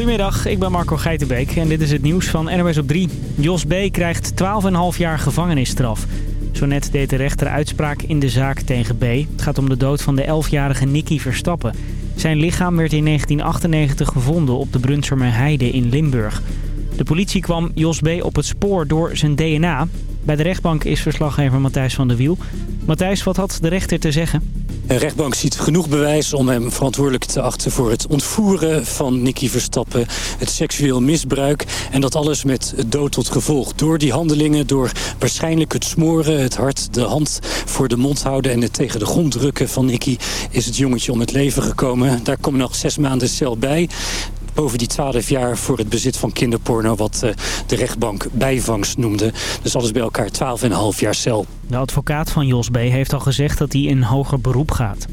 Goedemiddag, ik ben Marco Geitenbeek en dit is het nieuws van NOS op 3. Jos B. krijgt 12,5 jaar gevangenisstraf. Zo net deed de rechter uitspraak in de zaak tegen B. Het gaat om de dood van de 11-jarige Nicky Verstappen. Zijn lichaam werd in 1998 gevonden op de Brunsumer Heide in Limburg. De politie kwam Jos B. op het spoor door zijn DNA. Bij de rechtbank is verslaggever Matthijs van der Wiel. Matthijs, wat had de rechter te zeggen? De rechtbank ziet genoeg bewijs om hem verantwoordelijk te achten voor het ontvoeren van Nicky Verstappen, het seksueel misbruik en dat alles met dood tot gevolg. Door die handelingen, door waarschijnlijk het smoren, het hart, de hand voor de mond houden en het tegen de grond drukken van Nicky is het jongetje om het leven gekomen. Daar komen nog zes maanden cel bij boven die 12 jaar voor het bezit van kinderporno... wat uh, de rechtbank bijvangst noemde. Dus alles bij elkaar 12,5 jaar cel. De advocaat van Jos B. heeft al gezegd dat hij in hoger beroep gaat.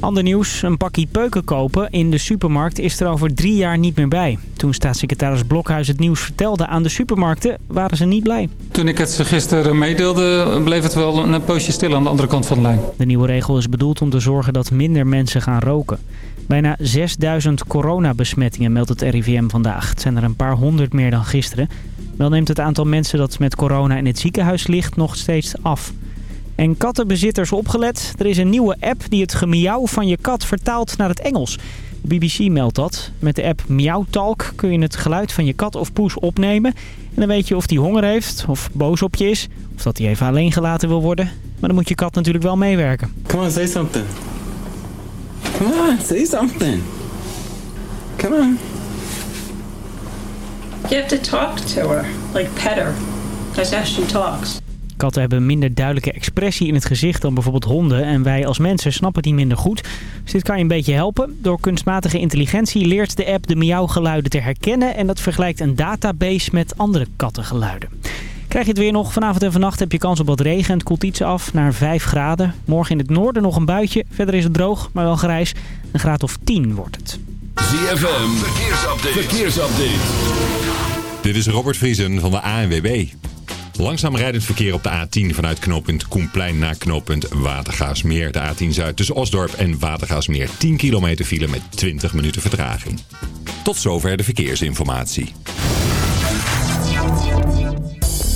Ander nieuws, een pakje peuken kopen in de supermarkt is er over drie jaar niet meer bij. Toen staatssecretaris Blokhuis het nieuws vertelde aan de supermarkten, waren ze niet blij. Toen ik het gisteren meedeelde, bleef het wel een poosje stil aan de andere kant van de lijn. De nieuwe regel is bedoeld om te zorgen dat minder mensen gaan roken. Bijna 6000 coronabesmettingen meldt het RIVM vandaag. Het zijn er een paar honderd meer dan gisteren. Wel neemt het aantal mensen dat met corona in het ziekenhuis ligt nog steeds af. En kattenbezitters opgelet. Er is een nieuwe app die het gemiauw van je kat vertaalt naar het Engels. De BBC meldt dat. Met de app Meowtalk kun je het geluid van je kat of poes opnemen. En dan weet je of die honger heeft, of boos op je is, of dat hij even alleen gelaten wil worden. Maar dan moet je kat natuurlijk wel meewerken. Come on, say something. Come on, say something. Come on. You have to talk to her, like pet her. That's how she talks. Katten hebben minder duidelijke expressie in het gezicht dan bijvoorbeeld honden. En wij als mensen snappen die minder goed. Dus dit kan je een beetje helpen. Door kunstmatige intelligentie leert de app de miauwgeluiden te herkennen. En dat vergelijkt een database met andere kattengeluiden. Krijg je het weer nog? Vanavond en vannacht heb je kans op wat regen. Het koelt iets af naar 5 graden. Morgen in het noorden nog een buitje. Verder is het droog, maar wel grijs. Een graad of 10 wordt het. ZFM, verkeersupdate. verkeersupdate. Dit is Robert Vriesen van de ANWB. Langzaam rijdend verkeer op de A10 vanuit knooppunt Koenplein naar knooppunt Watergaasmeer. De A10 Zuid tussen Osdorp en Watergaasmeer. 10 kilometer file met 20 minuten vertraging. Tot zover de verkeersinformatie.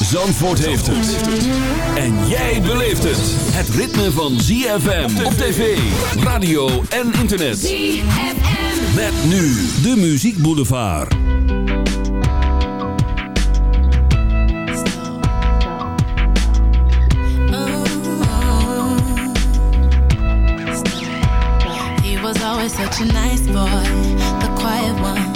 Zandvoort heeft het. En jij beleeft het. Het ritme van ZFM op tv, radio en internet. ZFM. Met nu de Muziek Boulevard. He was always such a nice boy, the quiet one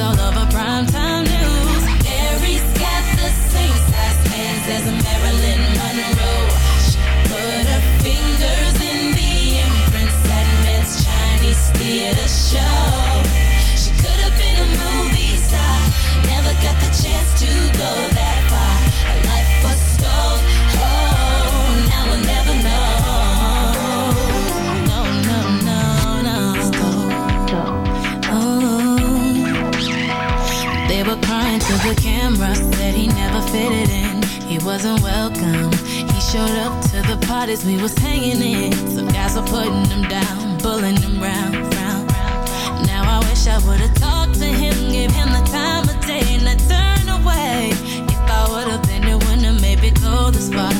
All over primetime news. Mary's got the same size hands as Marilyn Monroe. She put her fingers in the imprints that Men's Chinese theater show. to the camera, said he never fitted in. He wasn't welcome. He showed up to the parties we was hanging in. Some guys were putting him down, pulling him round, round, round. Now I wish I would've talked to him, gave him the time of day, and I turned away. If I would've been it, wouldn't have made me go this far.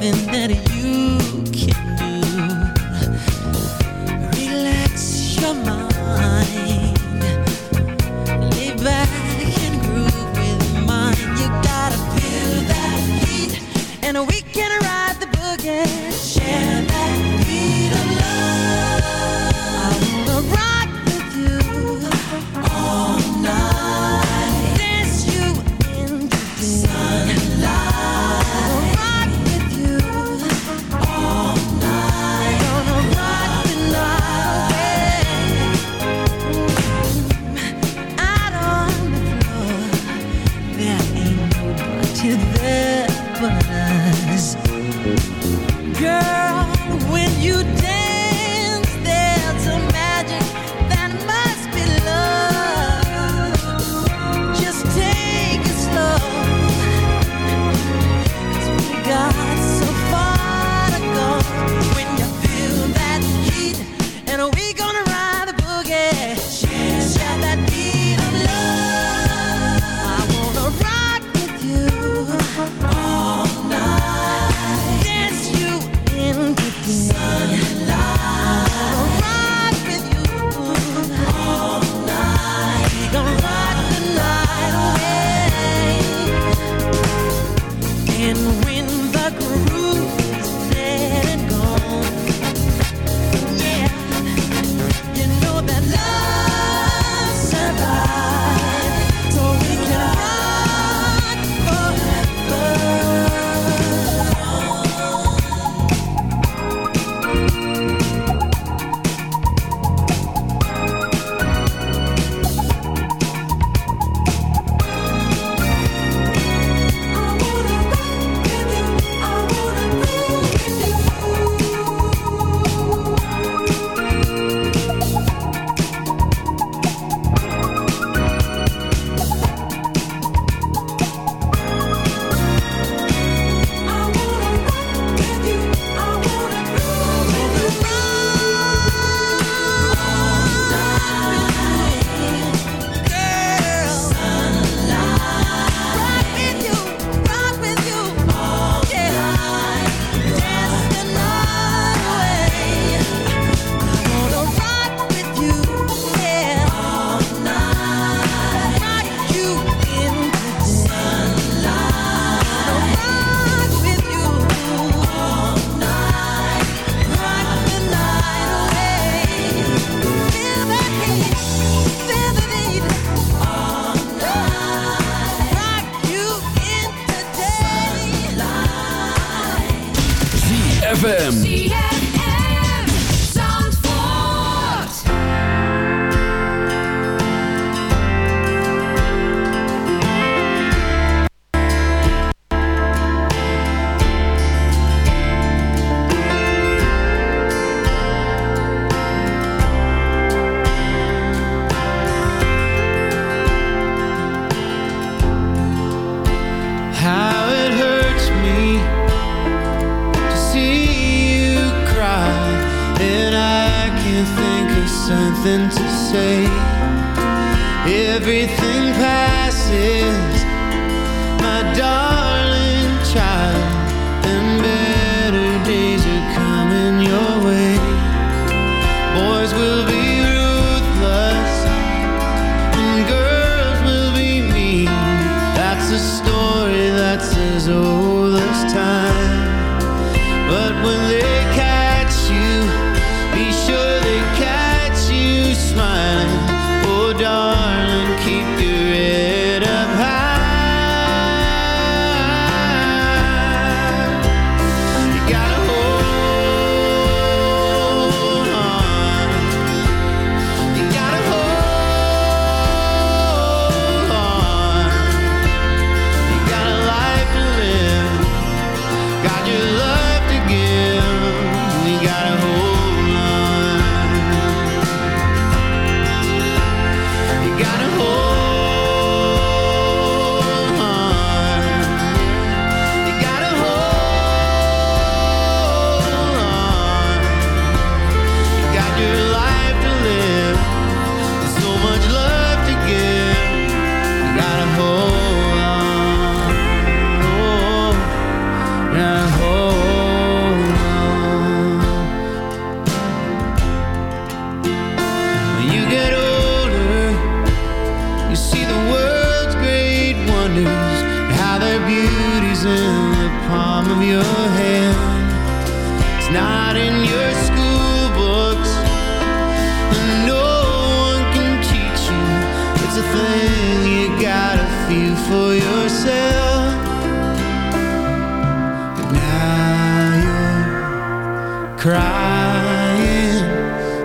nothing that he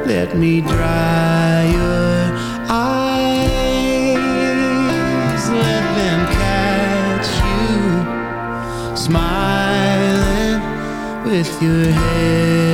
let me dry your eyes, let them catch you smiling with your head.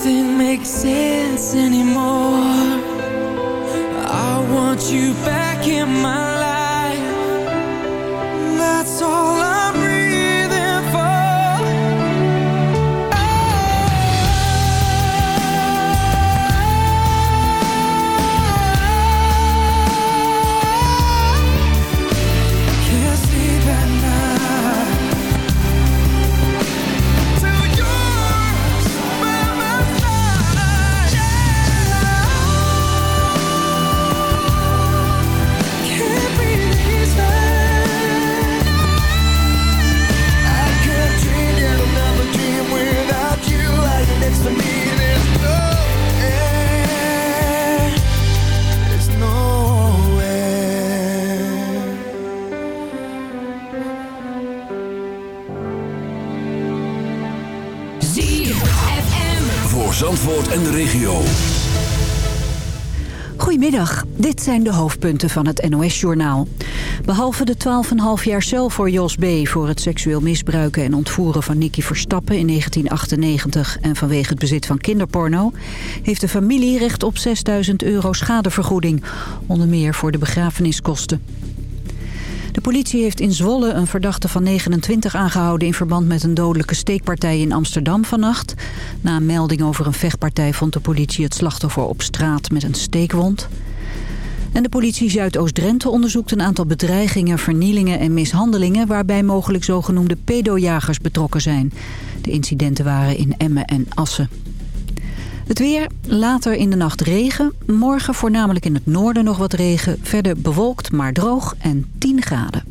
nothing makes sense anymore. I want you back in my life Dit zijn de hoofdpunten van het NOS-journaal. Behalve de 12,5 jaar cel voor Jos B. voor het seksueel misbruiken en ontvoeren van Nicky Verstappen in 1998... en vanwege het bezit van kinderporno... heeft de familie recht op 6000 euro schadevergoeding. Onder meer voor de begrafeniskosten. De politie heeft in Zwolle een verdachte van 29 aangehouden... in verband met een dodelijke steekpartij in Amsterdam vannacht. Na een melding over een vechtpartij vond de politie het slachtoffer op straat met een steekwond. En de politie Zuidoost-Drenthe onderzoekt een aantal bedreigingen, vernielingen en mishandelingen... waarbij mogelijk zogenoemde pedojagers betrokken zijn. De incidenten waren in Emmen en Assen. Het weer, later in de nacht regen. Morgen voornamelijk in het noorden nog wat regen. Verder bewolkt, maar droog en 10 graden.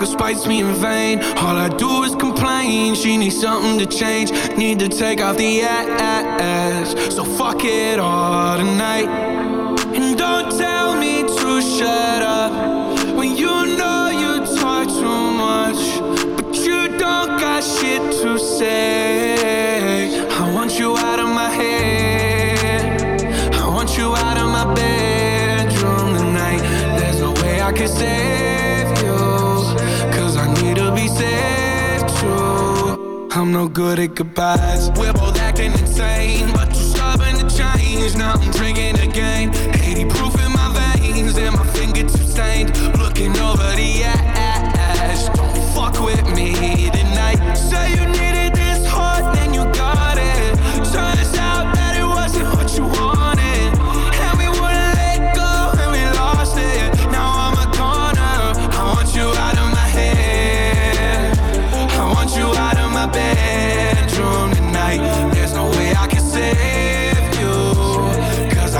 Girl spites me in vain. All I do is complain. She needs something to change. Need to take off the ass. So fuck it all tonight. And don't tell me to shut up when you know you talk too much, but you don't got shit to say. No good at goodbyes. We're both acting insane, but you're stubborn to change. Now I'm drinking again. 80 proof in my veins, and my fingertips stained. Looking over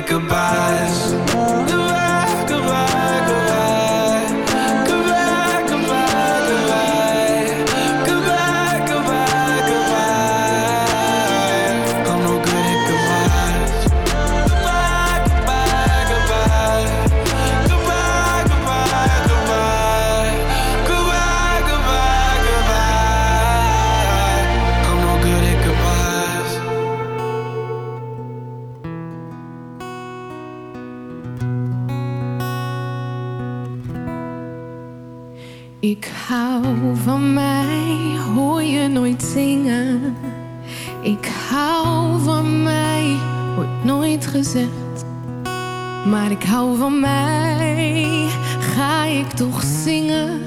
Goodbyes. Maar ik hou van mij, ga ik toch zingen.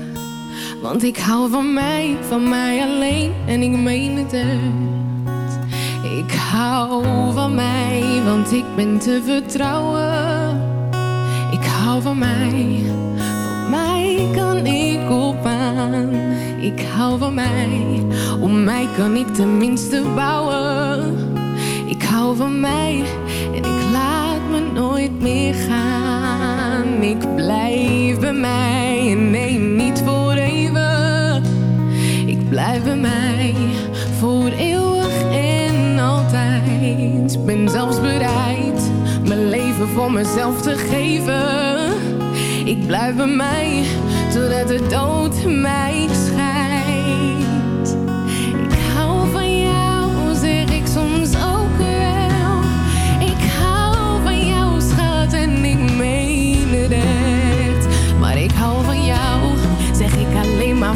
Want ik hou van mij, van mij alleen en ik meen het echt. Ik hou van mij, want ik ben te vertrouwen. Ik hou van mij, van mij kan ik op aan. Ik hou van mij, om mij kan ik tenminste bouwen. Ik hou van mij nooit meer gaan. Ik blijf bij mij en nee, niet voor even. Ik blijf bij mij voor eeuwig en altijd. Ben zelfs bereid mijn leven voor mezelf te geven. Ik blijf bij mij totdat de dood mij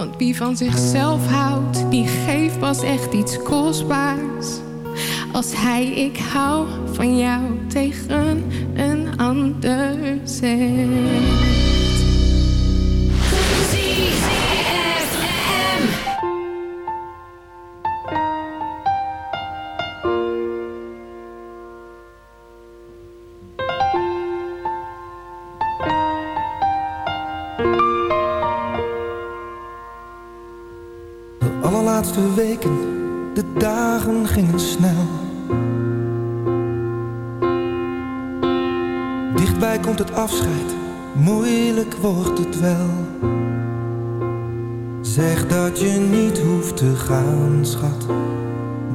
Want wie van zichzelf houdt, die geeft pas echt iets kostbaars. Als hij ik hou van jou tegen een ander zegt.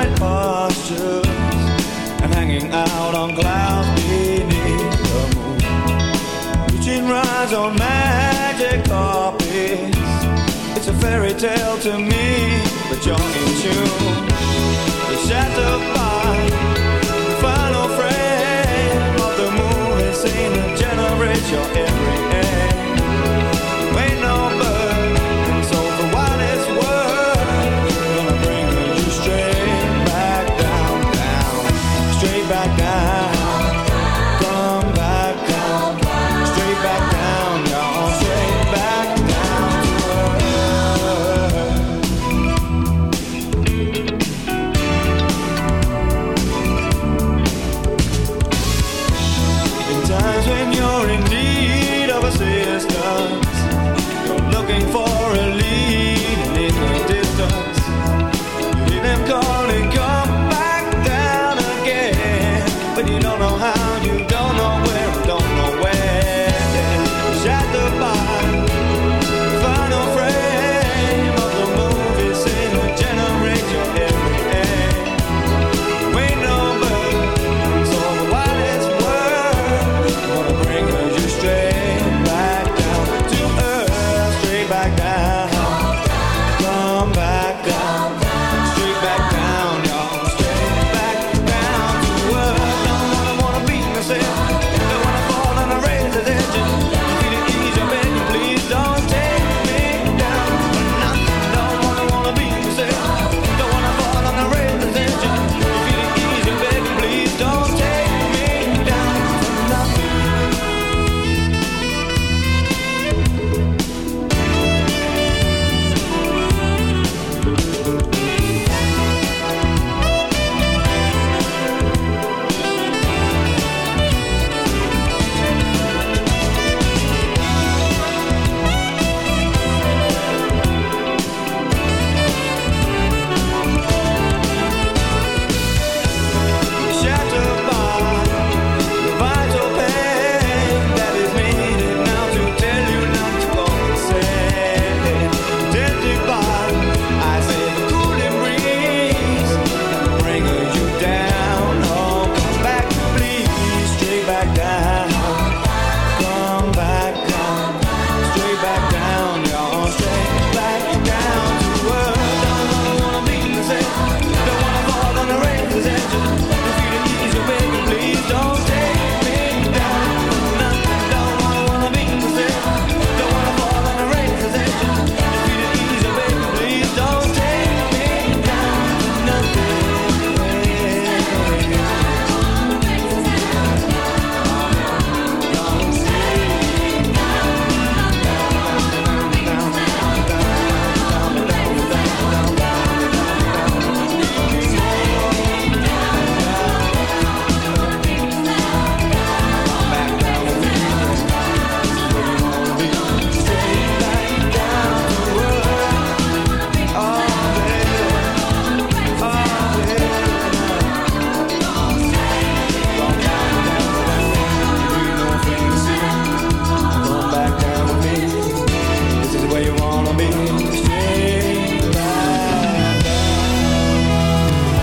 midnight postures and hanging out on clouds beneath the moon. Reaching rides on magic carpets. It's a fairy tale to me, but you're in tune.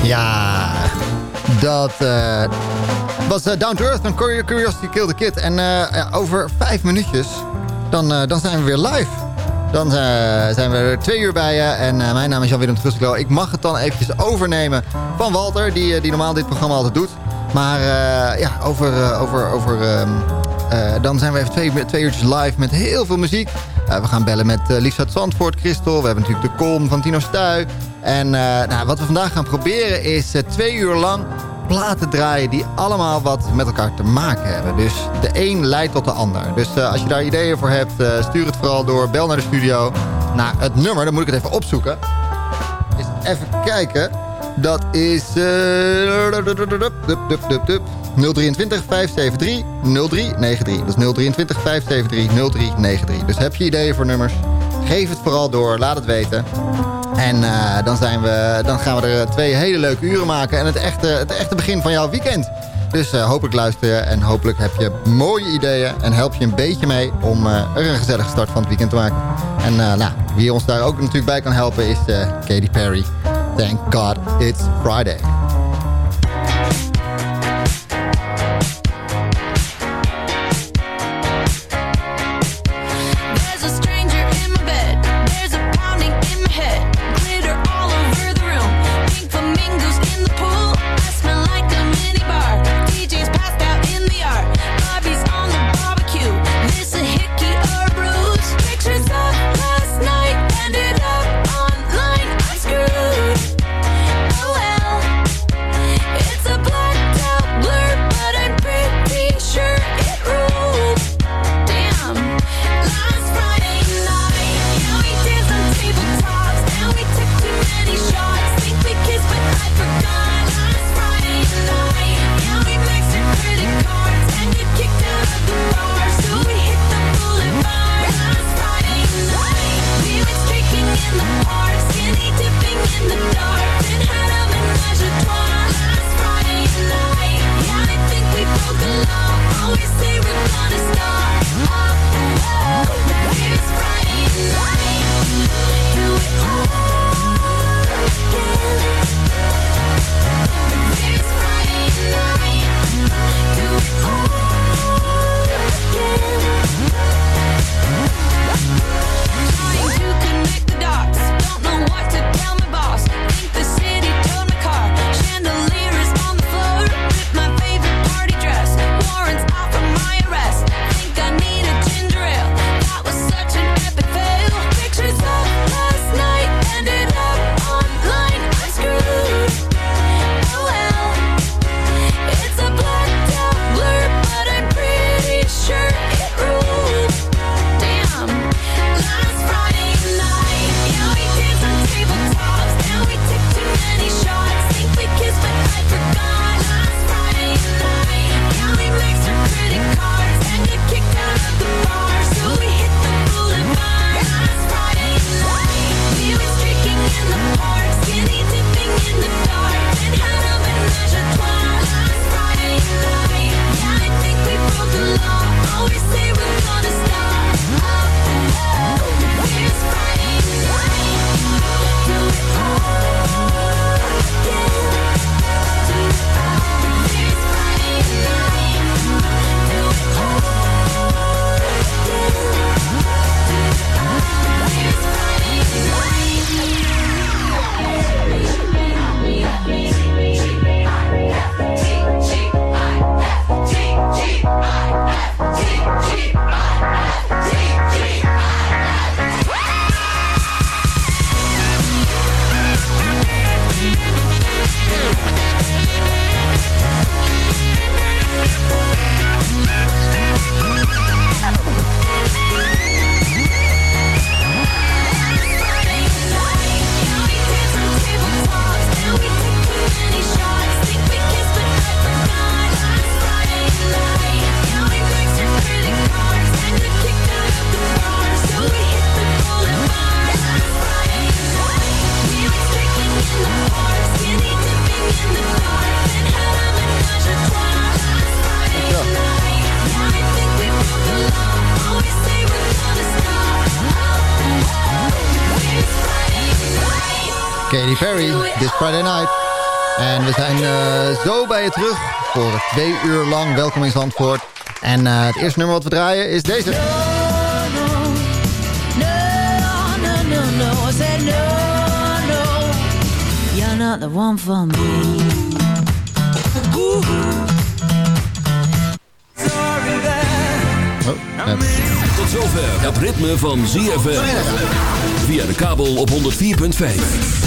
Ja, dat eh, was eh, Down to Earth van Curi- Curiosity Kill the Kid. En eh, ja, over vijf minuutjes, dan, dan zijn we weer live. Dan zijn we er twee uur bij je. En mijn naam is Jan-Willem Trusselo. Ik mag het dan eventjes overnemen van Walter, die, die normaal dit programma altijd doet. Maar ja, over... over, over ehm, eh, dan zijn we even twee, twee uurtjes live met heel veel muziek. Eh, we gaan bellen met uh, Lies uit Zandvoort, Christel. We hebben natuurlijk de Kolm van Tino Stuy. En eh, nou, wat we vandaag gaan proberen is eh, twee uur lang platen draaien... die allemaal wat met elkaar te maken hebben. Dus de een leidt tot de ander. Dus eh, als je daar ideeën voor hebt, eh, stuur het vooral door. Bel naar de studio. Naar het nummer, dan moet ik het even opzoeken. Even kijken. Dat is... eh. 023 573 0393. Dat is 023 573 0393. Dus heb je ideeën voor nummers? Geef het vooral door, laat het weten. En eh, dan, zijn we, dan gaan we er twee hele leuke uren maken. En het echte, het echte begin van jouw weekend. Dus eh, hopelijk luister je en hopelijk heb je mooie ideeën. En help je een beetje mee om eh, er een gezellige start van het weekend te maken. En nou, wie ons daar ook natuurlijk bij kan helpen is Katy Perry. Thank God it's Friday. Perry, This Friday Night. En we zijn eh, zo bij je terug voor twee uur lang. Welkom in Zandvoort. En eh, het eerste nummer wat we draaien is deze. No, no, no, no. I said no, no. You're not the one for me. Oh. Tot zover het ritme van ZFM. Via de kabel op 104.5.